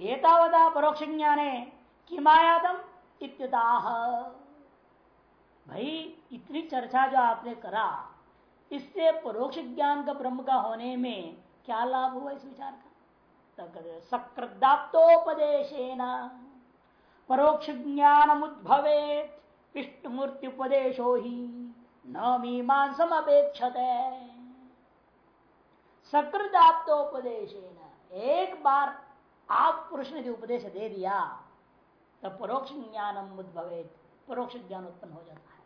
एतावता परोक्ष ज्ञाने किमायातम इत्युताह भाई, इतनी चर्चा जो आपने करा, इससे परोक्ष ज्ञान का ब्रह्म का होने में क्या लाभ हुआ इस विचार का? सकृदाप्तोपदेश परोक्ष ज्ञान उद्भवे विष्णुमूर्ति उपदेशो ही न मीमांसम अपेक्षत सकृदाप्तोपदेश एक बार आप पुरुष ने जो उपदेश दे दिया, तब परोक्ष ज्ञान उद्भवे परोक्ष ज्ञान उत्पन्न हो जाता है।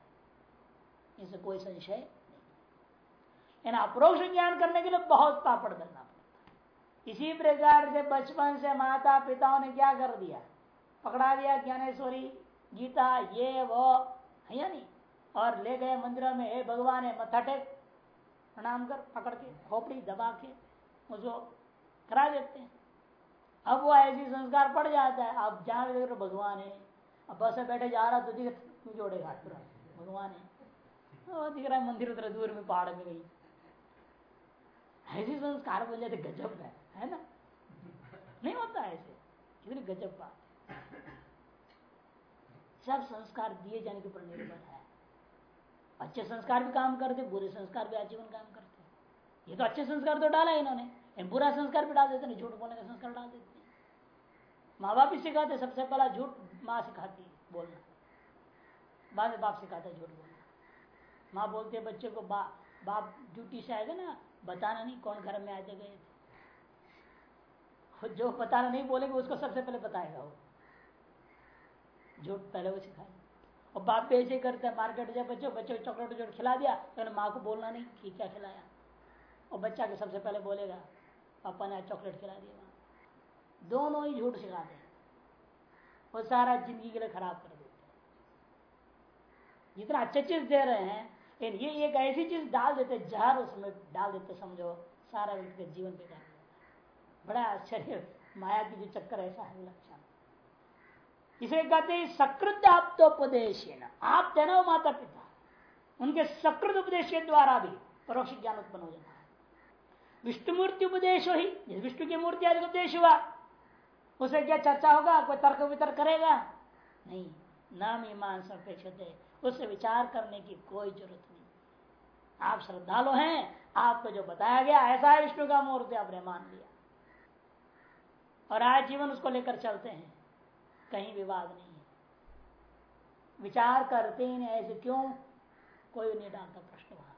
इससे कोई संशय नहीं। अप्रोक्ष ज्ञान करने के लिए बहुत पापड़ करना पड़ता है। इसी प्रकार से बचपन से माता पिताओं ने क्या कर दिया? पकड़ा दिया ज्ञानेश्वरी, गीता, ये, वो, है या नहीं? और ले गए मंदिर में, हे भगवान है मथा टेक। प्रणाम कर, पकड़ के, खोपड़ी दबा के, उसको करा देते हैं। अब वो ऐसी संस्कार पड़ जाता है। अब जहाँ देख भगवान है। अब बस में बैठे जा रहा तो दिख क्यों जोड़ेगा पूरा भगवान है। दिख रहा है मंदिर उधर दूर में, पहाड़ में गई ऐसी संस्कार बन जाते, गजब है। है ना? नहीं होता ऐसे। कितनी गजब बात सब संस्कार दिए जाने के ऊपर निर्भर है। अच्छे संस्कार भी काम करते, बुरे संस्कार भी आजीवन काम करते। ये तो अच्छे संस्कार तो डाला इन्होंने। बुरा संस्कार भी डाल देते ना झूठ बोलने का संस्कार डाल देते। माँ बाप भी सिखाते सबसे पहला झूठ माँ सिखाती है बोलना। बाद में बाप सिखाता है झूठ बोलना। माँ बोलते है बच्चे को बा, बाप ड्यूटी से आएगा ना बताना नहीं कौन घर में आते गए थे। जो बताना नहीं बोलेगा उसको सबसे पहले बताएगा वो। झूठ पहले वो सिखाए। और बाप भी ऐसे करते हैं मार्केट जाए बच्चों बच्चों को चॉकलेट जो खिला दिया तो माँ को बोलना नहीं कि क्या खिलाया? और बच्चा के सबसे पहले बोलेगा पापा ने चॉकलेट खिला दिया दोनों ही झूठ सिखाते हैं। वो सारा ज़िंदगी के लिए खराब कर देते हैं। जितना अच्छे चीज़ दे रहे हैं, लेकिन ये एक ऐसी चीज़ डाल देते, जहर उसमें डाल देते, समझो, सारा व्यक्ति का जीवन बेकार बड़ा आश्चर्य, माया की जो चक्कर ऐसा है लक्षण इसे कहते हैं सकृत आप्तोपदेश आप देना हो माता पिता उनके सकृत उपदेश द्वारा भी परोक्ष ज्ञान उत्पन्न हो जाता है। विष्णु मूर्ति उपदेश ही विष्णु की मूर्ति आदि उपदेश हुआ। उसे क्या चर्चा होगा? कोई तर्क वितर्क करेगा? नहीं न मीमांस अपेक्षित उससे विचार करने की कोई ज़रूरत नहीं। आप श्रद्धालु हैं, आपको जो बताया गया, ऐसा है विष्णु का मूर्ति आपने मान लिया। और आज जीवन उसको लेकर चलते हैं। कहीं विवाद नहीं है। विचार करते ही नहीं, ऐसे क्यों? कोई नहीं डालता प्रश्न वहाँ।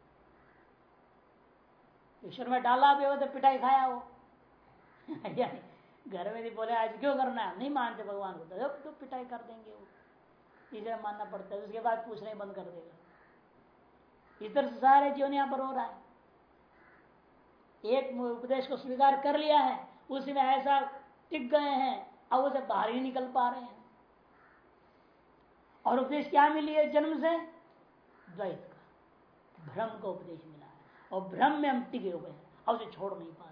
ईश्वर में डाला भी हो तो पिटाई खाया हो। घर में भी बोले आज क्यों करना है नहीं मानते भगवान को। तो, तो पिटाई कर देंगे वो। इसे मानना पड़ता है उसके बाद पूछना ही बंद कर देगा। इस तरह से सारे जीवन यहाँ पर हो रहा है। एक उपदेश को स्वीकार कर लिया है उसी में ऐसा टिक गए हैं अब उसे बाहर ही निकल पा रहे हैं। और उपदेश क्या मिली है जन्म से? द्वैत का। भ्रम का उपदेश मिला है। और भ्रम में हम टिके हुए हैं और उसे छोड़ नहीं पाते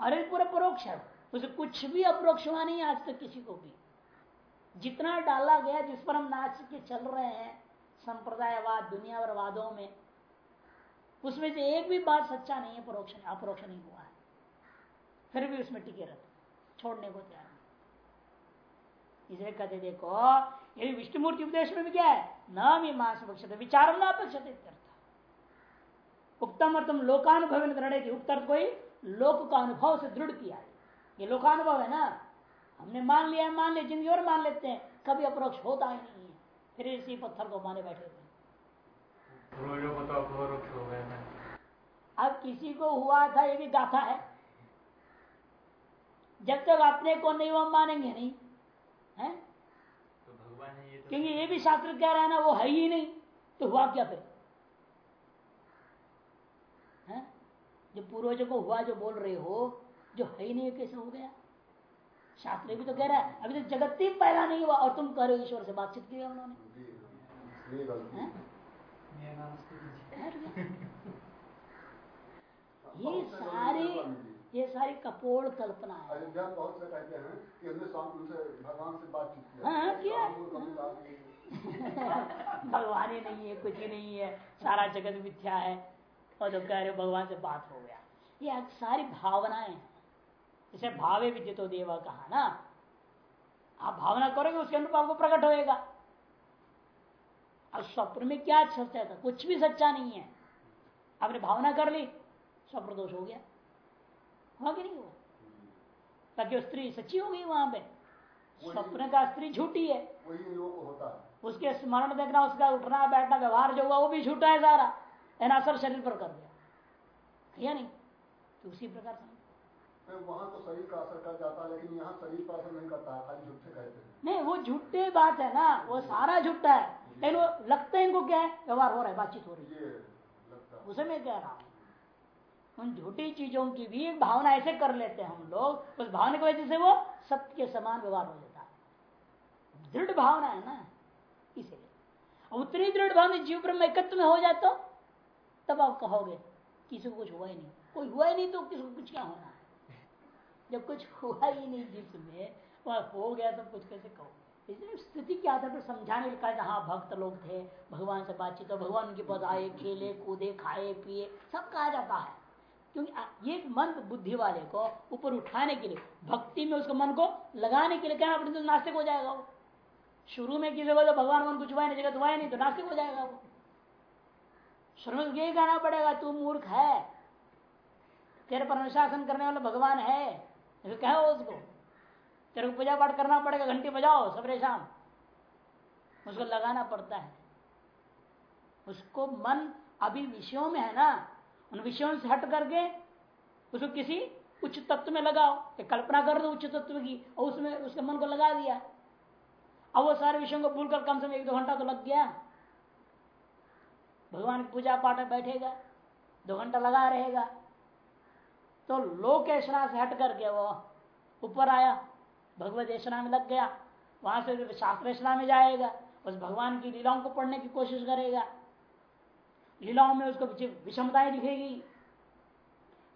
अरे पूरा परोक्ष है। उसे कुछ भी अप्रोक्ष हुआ नहीं आज तक किसी को भी। जितना डाला गया, जिस पर हम नाच के चल रहे हैं, संप्रदायवाद, दुनियावादों में, उसमें से एक भी बात सच्चा नहीं है, परोक्ष अपरोक्ष नहीं हुआ है। फिर भी उसमें टिके रहते छोड़ने को तैयार नहीं। इसे कहते देखो, ये विष्णुमूर्ति उपदेश में भी क्या है? न मी मांस विचार न अपेक्षित उत्तम अर्थम लोकानुभव निर्णय उक्त अर्थ कोई लोक का अनुभव से दृढ़ किया है। ये लोकानुभव है ना? हमने मान लिया मान लिया ज़िंदगी और मान लेते हैं। कभी अप्रोक्ष होता ही नहीं है। फिर इसी पत्थर को माने बैठे हुए अब किसी को हुआ था ये भी गाथा है। जब तक अपने को नहीं वो मानेंगे नहीं। है? तो भगवान ये तो क्योंकि ये भी शास्त्र कह रहा है ना वो है ही नहीं। तो हुआ क्या फिर है जो पूर्वजों को हुआ जो बोल रहे हो जो है ही नहीं कैसे हो गया? शास्त्र भी तो कह रहा है अभी तो जगत ही पैदा नहीं हुआ और तुम कह रहे हो ईश्वर से बातचीत की उन्होंने। ये सारी ये सारी कपोल कल्पना है। बहुत से कहते हैं कि हमने भगवान से बातचीत हाँ। किया। भगवान ही नहीं है कुछ ही नहीं है सारा जगत मिथ्या है। और तो कह रहे भगवान से बात हो गया। ये सारी भावनाएँ इसे भावे विद्युत देवा कहा ना। आप भावना करोगे उसके अनुरूप आपको प्रकट होएगा। अब स्वप्न में क्या सत्य था? कुछ भी सच्चा नहीं है। आपने भावना कर ली स्वप्न दोष हो गया। हुआ कि नहीं हुआ? ताकि स्त्री सच्ची हो गई वहाँ पे। स्वप्न का स्त्री झूठी है। वही होता है। उसके स्मरण देखना उसका उठना बैठना व्यवहार जो हुआ वो भी झूठा है सारा। एना असर शरीर पर कर दिया। या नहीं? तो उसी प्रकार से। वहाँ तो शरीर का असर कर जाता है लेकिन यहाँ शरीर का असर नहीं करता खाली झूठे कहते हैं। नहीं वो झूठे बात है ना वो सारा झूठा है। लेकिन वो लगता है इनको क्या है? व्यवहार हो रहा है बातचीत हो रही है। उसे मैं कह रहा हूँ। उन झूठी चीज़ों की भी भावना ऐसे कर लेते हैं हम लोग उस भावना की वजह से वो सत्य के समान व्यवहार हो जाता है। दृढ़ भावना है ना इसीलिए। उतनी दृढ़ भावना जीव ब्रह्म एकत्व में हो जाए तो? तब आप कहोगे, किसी को कुछ हुआ ही नहीं। कोई हुआ ही नहीं तो किसी को कुछ क्या होना है? जब कुछ हुआ ही नहीं जिसमें, वह हो गया सब कुछ, कैसे कहो इसलिए स्थिति के आधार पर समझाने के कहा हाँ भक्त लोग थे, भगवान से बातचीत हो भगवान उनके पास आए, खेले, कूदे, खाए, पिए, सब कहा जाता है। क्योंकि ये मन बुद्धि वाले को ऊपर उठाने के लिए, भक्ति में उसको मन को लगाने के लिए कहना पड़ता तो नास्तिक हो जाएगा वो? शुरू में किसी को तो भगवान मन कुछ हुआ नहीं जगह हुआ नहीं तो नास्तिक हो जाएगा वो। शुरू यही कहना पड़ेगा, तू मूर्ख है। तेरे पर अनुशासन करने वाला भगवान है। तो कहो उसको, तेरे को पूजा पाठ करना पड़ेगा, घंटी बजाओ, सबरे शाम। उसको लगाना पड़ता है। उसको मन अभी विषयों में है ना, उन विषयों से हट करके उसको किसी उच्च तत्व में लगाओ। कल्पना कर दो उच्च तत्व की, और उसमें उसके मन को लगा दिया। अब वो सारे विषयों को भूलकर कम से कम एक दो घंटा तो लग गया। भगवान की पूजा पाठ में बैठेगा, दो घंटा लगा रहेगा। तो लोकेशना से हट करके वो ऊपर आया, भगवत ऐसा में लग गया। वहाँ से शास्त्रेशना में जाएगा, उस भगवान की लीलाओं को पढ़ने की कोशिश करेगा। लीलाओं में उसको विषमताएँ दिखेगी।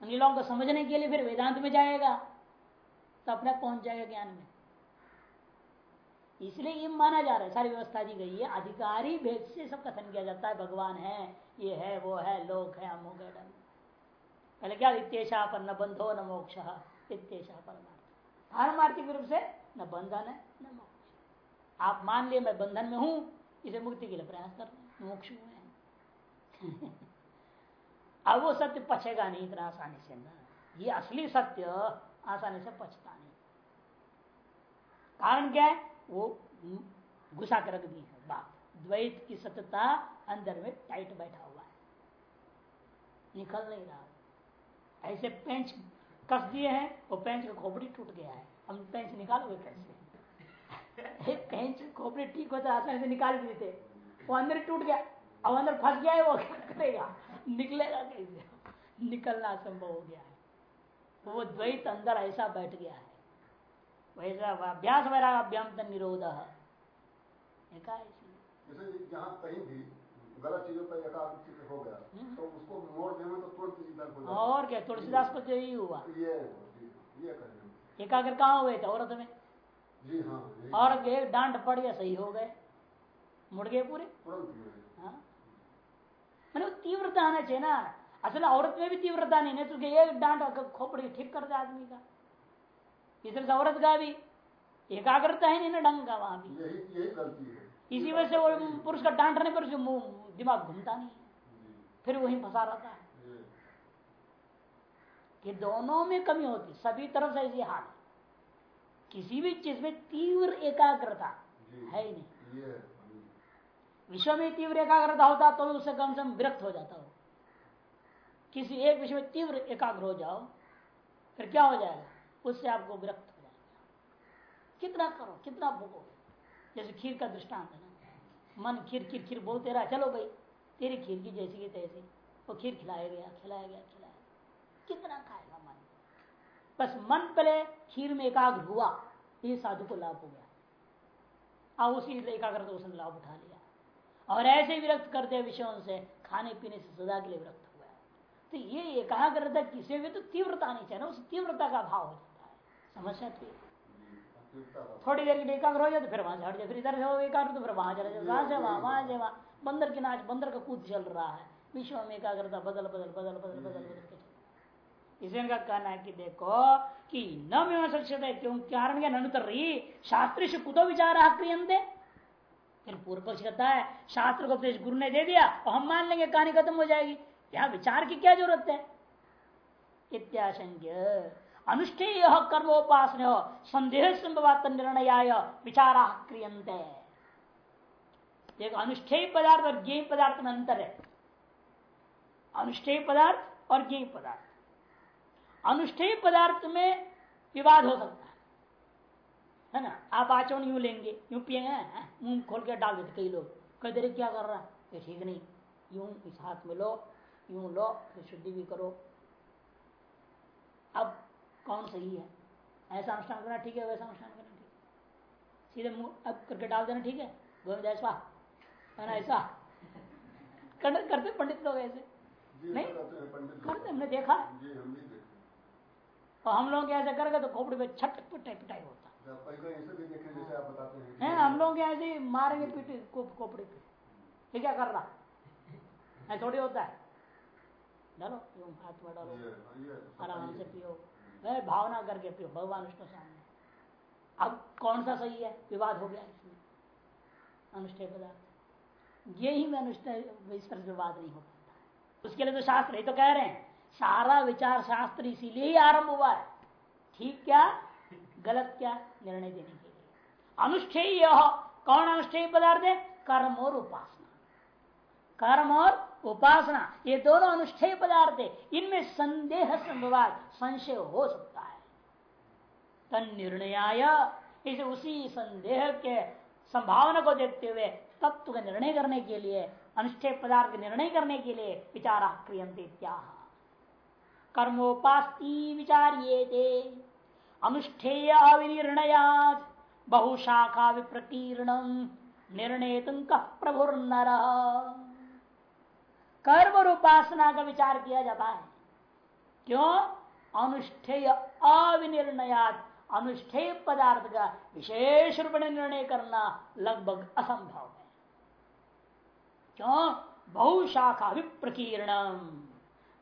लीलाओं को समझने के लिए फिर वेदांत में जाएगा। तो अपने पहुँच जाएगा ज्ञान में। इसलिए ये माना जा रहा है। सारी व्यवस्था दी गई है। अधिकारी भेद से सब कथन किया जाता है। भगवान है, ये है, वो है, लोक है अमुक है पहले क्या? इत्येशा पर न बंधो न मोक्ष। इत्येशा परमार्थ। पारमार्थिक रूप से न बंधन है, न मोक्ष। आप मान लिए, मैं बंधन में हूँ, इसे मुक्ति के लिए प्रयास कर मोक्ष में अब वो सत्य पचेगा नहीं, इतना आसानी से ना। ये असली सत्य आसानी से पचता नहीं। कारण क्या है? वो घुसा कर रख दी है बात। द्वैत की सत्यता अंदर में टाइट बैठा हुआ है। निकल नहीं रहा। ऐसे पेंच कस दिए हैं, वो पेंच का खोपड़ी टूट गया है। हम पेंच निकालोगे कैसे? पेंच खोपड़ी ठीक होता आसानी से निकाल देते। वो अंदर टूट गया। अब अंदर फंस गया है वो, क्या करेगा? निकलेगा कैसे? निकलना असंभव हो गया है। वो द्वैत अंदर ऐसा बैठ गया है। वैसा अभ्यास वैराग्याम निरोध जैसे जहाँ कहीं भी गलत चीज़ों पर एकाग्रचित हो गया हम्म। तो उसको मोड़ तो तुरंत हो और क्या? तुलसीदास को तो यही हुआ। ये ये करें एकाग्र कहाँ हुए थे? औरत में? जी हाँ। औरत एक डांट पड़ गया सही हो गए? मुड़ गए पूरे? ही। हाँ मैंने तीव्रता आना चाहिए ना। असल औरत में भी तीव्रता नहीं है तो एक डांट खोपड़ी ठीक कर दे आदमी का। इधर से का भी एकाग्रता है नहीं ना ढंग का वहाँ भी। यही यही गलती है। इसी वजह से वो पुरुष का डांटने पर दिमाग घूमता नहीं। फिर वही फंसा रहता है। कि दोनों में कमी होती सभी तरफ़ से ऐसी हाल। किसी भी चीज़ में तीव्र एकाग्रता है ही नहीं। विश्व में तीव्र एकाग्रता होता तो उससे कम से कम विरक्त हो जाता हो। किसी एक विषय में तीव्र एकाग्र हो जाओ फिर क्या हो जाएगा? उससे आपको विरक्त हो जाएगा। कितना करो, कितना भोगो। जैसे खीर का दृष्टांत है ना। मन खीर खीर खीर बोलते रहा, चलो भाई, तेरी खीर की जैसी की तैसी। वो खीर खिलाया गया खिलाया गया, खिलाया। कितना खाएगा मन? बस मन पहले खीर में एकाग्र हुआ, ये साधु को लाभ हो गया। और उसी एकाग्र तो उसने लाभ उठा लिया। और ऐसे विरक्त करते विषयों से, खाने पीने से सदा के लिए विरक्त हुआ तो ये एकाग्रता किसी में तो तीव्रता नहीं चाहिए ना, उस तीव्रता का भाव हो है। समस्या तो बात। थोड़ी देर के लिए एकाग्र हो जाए तो फिर वहाँ से हट जाए। फिर इधर से हो एकाग्र तो फिर वहाँ चले जाए। वहाँ से वहाँ वहाँ से वहाँ। बंदर की नाच, बंदर का कूद चल रहा है। विश्व में एकाग्रता बदल बदल बदल बदल बदल बदल के। इसे इनका कहना है कि देखो कि न में है क्यों? कारण क्या? अनुतर रही। शास्त्री से कुतो विचार क्रियंते फिर पूर्व पक्ष कहता है, शास्त्र को उपदेश गुरु ने दे दिया, और हम मान लेंगे कहानी खत्म हो जाएगी। यहाँ विचार की क्या ज़रूरत है? इत्याशंक्य। अनुष्ठेय कर्मोपासन हो संदेह संभवात निर्णय विचारा क्रियंते एक अनुष्ठेय पदार्थ और ज्ञ पदार्थ में अंतर है। अनुष्ठेय पदार्थ और ज्ञ पदार्थ। अनुष्ठेय पदार्थ में विवाद हो सकता है। है ना? आप आचरण यूँ लेंगे, यूँ पिएँगे मुँह खोल के डाल देते कई लोग। कई देर क्या कर रहा है? ठीक नहीं। यूँ इस हाथ में लो, यूँ लो, फिर शुद्धि भी करो। अब कौन सही है? ऐसा अनुष्ठान करना ठीक है वैसा अनुष्ठान करना ठीक है। सीधे मुँह अब करके डाल देना ठीक है? गोविंद ऐसा। है ना ऐसा। करते पंडित लोग ऐसे। नहीं करते हमने देखा। और हम लोग ऐसे करेंगे तो खोपड़ी में छट पिटाई पिटाई होता। है हम लोग ऐसे मारेंगे पीटे खोपड़ी पे। ये क्या कर रहा? है थोड़ी होता है। डालो हाथ में डालो। आराम से पियो। भावना करके पियो भगवान उसको सामने। अब कौन सा सही है? विवाद हो गया इसमें। अनुष्ठेय पदार्थ। ये ही में अनुष्ठेय, इस तरह विवाद नहीं हो पाता। उसके लिए तो शास्त्र ही तो कह रहे हैं, सारा विचार शास्त्र इसीलिए ही आरंभ हुआ है। ठीक क्या? गलत क्या? निर्णय देने के लिए। अनुष्ठेय कौन अनुष्ठेय पदार्थ है? कर्म और उपासना। कर्म और उपासना, ये दोनों अनुष्ठेय पदार्थ है। इनमें संदेह संभवाद संशय हो सकता है। तन निर्णय इसे उसी संदेह के संभावना को देखते हुए तत्व का निर्णय करने के लिए, अनुष्ठेय पदार्थ निर्णय करने के लिए विचार क्रियंते कर्मोपास्ती विचार्ये अनुष्ठेय अविनिर्णयात, बहुशाखा विप्रकीर्ण निर्णय तुम प्रभुर नर कर्म और उपासना का विचार किया जाता है। क्यों? अनुष्ठेय अविनिर्णयात, अनुष्ठेय पदार्थ का विशेष रूप में निर्णय करना लगभग असंभव है। क्यों? बहुशाखा विप्रकीर्णम।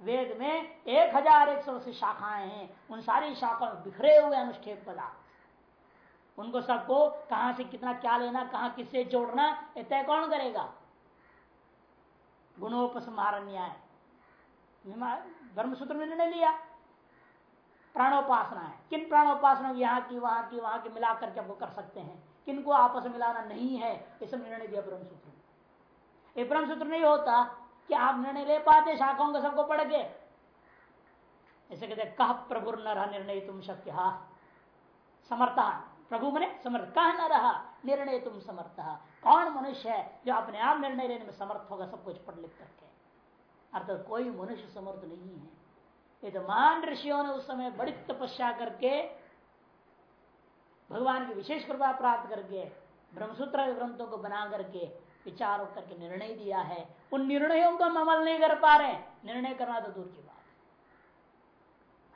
वेद में एक हज़ार एक सौ शाखाएँ हैं, उन सारी शाखाओं में बिखरे हुए अनुष्ठेय पदार्थ। उनको सबको कहाँ से कितना क्या लेना, कहाँ किससे जोड़ना तय कौन करेगा? गुणोपसंहार न्याय ब्रह्मसूत्र में निर्णय लिया। प्राणोपासना है। किन प्राणोपासना यहाँ की, वहाँ की वहाँ की मिला करके आपको कर सकते हैं? किन को आपस में मिलाना नहीं है? ये सब निर्णय दिया ब्रह्मसूत्र ये ब्रह्मसूत्र नहीं होता कि आप निर्णय ले पाते, शाखाओं को सबको पढ़ के। ऐसे कहते कह प्रभु न रहा निर्णय तुम शक्य। समर्था प्रभु मने समर्थ कह न रहा, निर्णय तुम समर्थ। कौन मनुष्य है जो अपने आप निर्णय लेने में समर्थ होगा? सब कुछ पढ़ लिख करके। अर्थात कोई मनुष्य समर्थ नहीं है। ये तो महान ऋषियों ने उस समय बड़ी तपस्या करके, भगवान की विशेष कृपा प्राप्त करके, ब्रह्मसूत्र ग्रंथों को बना करके, विचार करके निर्णय दिया है। उन निर्णयों को हम अमल नहीं कर पा रहे निर्णय करना तो दूर की बात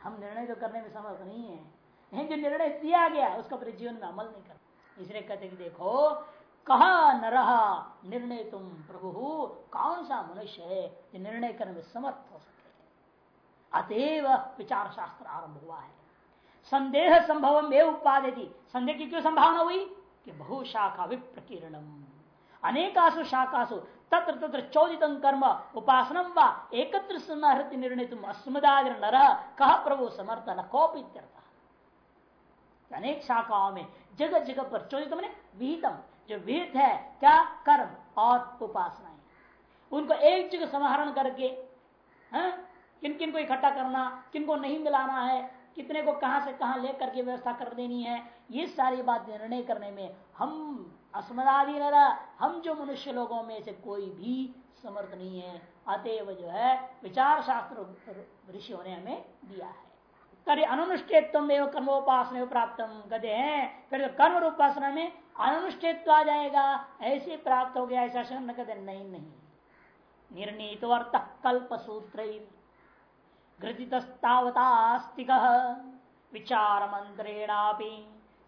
हम निर्णय तो करने में समर्थ नहीं है। जो निर्णय दिया गया, उसका अपने जीवन में अमल नहीं कर इसलिए कहते कि देखो, कहा न रहा निर्णय तुम प्रभु? कौन सा मनुष्य है जो निर्णय करने में समर्थ हो सके? अतएव विचार शास्त्र आरंभ हुआ है। संदेह संभव उपाधि संदेह की क्यों संभावना हुई? कि बहुशाखा विप्रकीर्णम। अनेकासु शाखासु, तत्र तत्र चौदित कर्म उपासनम व, एकत्र निर्णय तुम अस्मदादि नर। कह प्रभु समर्थ न कोप अनेक शाखाओं में जगह जगह पर चौदित मैंने विहितम जो विहित है क्या कर्म और उपासनाएँ? उनको एक जगह समाहरण करके हाँ, किन किन को इकट्ठा करना किन को नहीं मिलाना है कितने को कहाँ से कहाँ लेकर के व्यवस्था कर देनी है ये सारी बात निर्णय करने में हम अस्मदादि हम जो मनुष्य लोगों में से कोई भी समर्थ नहीं है अतएव जो है विचार शास्त्र ऋषियों ने हमें दिया है। तरी अनुष्ठेत्व एवं कर्मोपासना प्राप्त। गदे हैं। फिर कर्म उपासना में अनुष्ठेत्व आ जाएगा, ऐसे प्राप्त हो गया, ऐसा शरण कहते नहीं नहीं। निर्णीत अर्थ कल्प सूत्र घृतितस्तावतास्तिक विचार मंत्रेणापि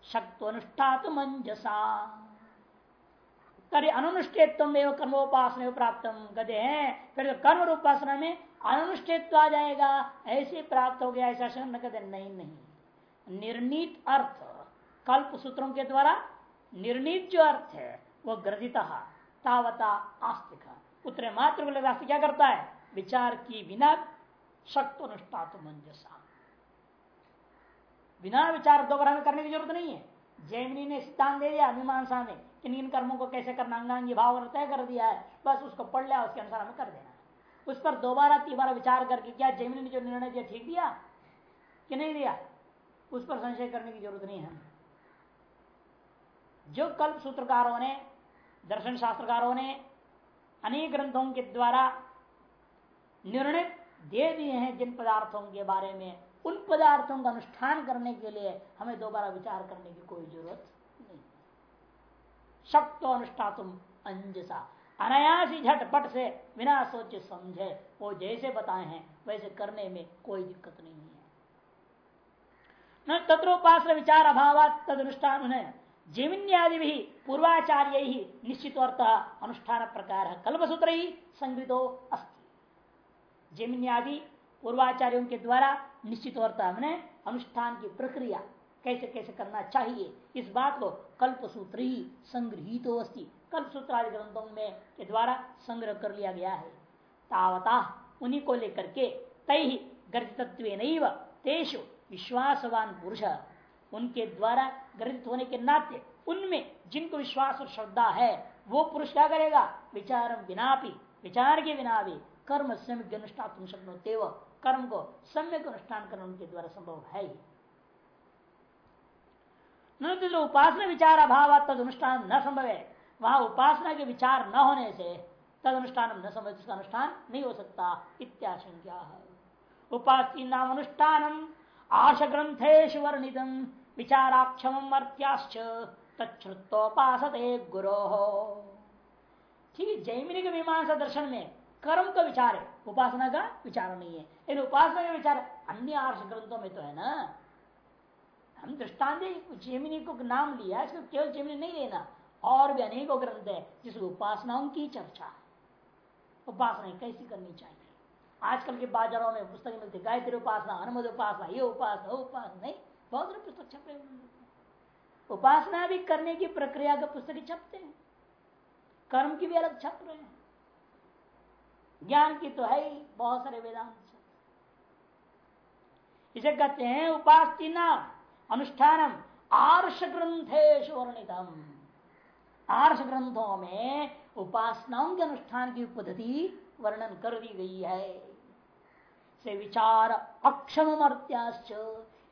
शक्तनुष्ठा मंजसा तरी अनुष्ठेत्व एवं कर्मोपासना प्राप्त। गदे हैं। फिर कर्म उपासना में अनुष्ठित आ जाएगा, ऐसे प्राप्त हो गया, ऐसा शरण कहते नहीं नहीं। निर्णीत अर्थ, कल्प सूत्रों के द्वारा निर्णीत जो अर्थ है वह ग्रथित, तावता आस्तिक। उत्तरे मात्र राष्ट्र क्या करता है? विचार की बिना शक्त अनुष्ठा तो मंजसा। बिना विचार दोबारा में करने की ज़रूरत नहीं है। जैमिनी ने सिद्धांत दे दिया, मीमांसा में किन इन कर्मों को कैसे करना? अंगांगी भाव तय कर दिया है। बस उसको पढ़ लिया, उसके अनुसार हमें कर देना। उस पर दोबारा तीन तीबारा विचार करके क्या जैमिनी ने जो निर्णय दिया ठीक दिया कि नहीं दिया? उस पर संशय करने की ज़रूरत नहीं है। जो कल्प सूत्रकारों ने, दर्शन शास्त्रकारों ने अनेक ग्रंथों के द्वारा निर्णय दे दिए हैं जिन पदार्थों के बारे में, उन पदार्थों का अनुष्ठान करने के लिए हमें दोबारा विचार करने की कोई ज़रूरत नहीं। शक्त अनुष्ठा तुम अंजसा। अनायासी झटपट से बिना सोचे समझे, वो जैसे बताए हैं, वैसे करने में कोई दिक्कत नहीं है। न तत्रोपास विचार अभाव तद अनुष्ठान जीविन्यादि भी पूर्वाचार्य ही निश्चित अर्थ अनुष्ठान प्रकार कल्पसूत्र ही संगृतो अस्ति। जीविन्यादि पूर्वाचार्यों के द्वारा निश्चित होता हमने अनुष्ठान की प्रक्रिया कैसे कैसे करना चाहिए? इस बात को कल्प सूत्र ही संग्रहित अस्थि कल्प सूत्र आदि ग्रंथों में के द्वारा संग्रह कर लिया गया है। तावता उन्हीं को लेकर के तय ही गर्जितत्व तेषु विश्वासवान पुरुष, उनके द्वारा ग्रहित होने के नाते उनमें जिनको विश्वास और श्रद्धा है, वो पुरुष क्या करेगा? विचार बिना भी विचार के बिना भी कर्म सम्यक अनुष्ठान कर्म को सम्यक अनुष्ठान करना उनके द्वारा संभव है ही। तो उपासना विचार अभाव तद अनुष्ठान न संभव। है वहाँ उपासना के विचार न होने से तद अनुष्ठान न संभव इसका अनुष्ठान नहीं हो सकता इत्याशंका है। उपासी नाम अनुष्ठान आश ग्रंथेश वर्णित विचाराक्षम अर्थ्याश्च तत्ोपासते गुरो। ठीक है जैमिनी के मीमांसा दर्शन में कर्म का विचार है, उपासना का विचार नहीं है। इन उपासना का विचार अन्य आर्ष ग्रंथों में तो है ना। हम दृष्टांत जेमिनी को नाम लिया, इसको केवल जेमिनी नहीं लेना, और भी अनेकों ग्रंथ है, जिसमें उपासनाओं की चर्चा है। उपासना कैसी करनी चाहिए? आजकल के बाजारों में पुस्तक मिलती, गायत्री उपासना हनुमद उपासना, ये उपासना उपासना, नहीं, बहुत सारे पुस्तक छपे उपासना भी करने की प्रक्रिया का पुस्तक छपते हैं। कर्म की भी अलग छप रहे हैं। ज्ञान की तो है ही, बहुत सारे वेदांत इसे कहते हैं उपासना। अनुष्ठानम आर्ष ग्रंथेश वर्णितम। आर्ष ग्रंथों में उपासनाओं के अनुष्ठान की पद्धति वर्णन कर दी गई है। से विचार अक्षम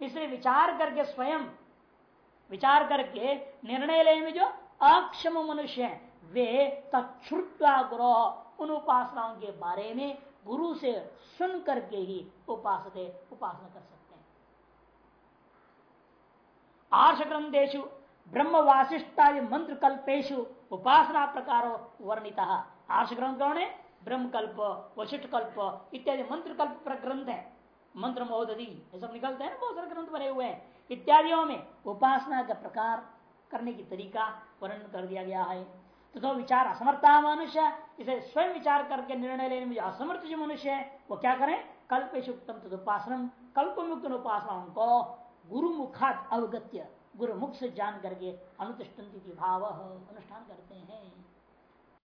इसलिए विचार करके स्वयं, विचार करके निर्णय लेने में जो अक्षम मनुष्य है, वे तत्वा गुरु उन उपासनाओं के बारे में गुरु से सुन करके ही उपासते, उपासना कर सकते आर्ष ग्रंथेशु ब्रह्म वासिष्ठादि मंत्र कल्पेशु उपासना प्रकार वर्णिता। आर्ष ग्रंथों ने ब्रह्म कल्प वशिष्ठ कल्प इत्यादि मंत्र कल्प ग्रंथ है। मंत्र महोदधि ये सब निकलते हैं ना बहुत सारे ग्रंथ बने हुए हैं। इत्यादियों में उपासना का प्रकार करने की तरीका वर्णन कर दिया गया है। तो, तो विचार असमर्था मनुष्य इसे स्वयं विचार करके निर्णय लेने में असमर्थ जो मनुष्य है वो क्या करें? कल्प उत्तम तदुपासन कल्प मुक्त उपासनाओं को गुरु मुखात अवगत्य गुरु मुख से जान करके अनुतिष्ठन्ति भाव अनुष्ठान करते हैं।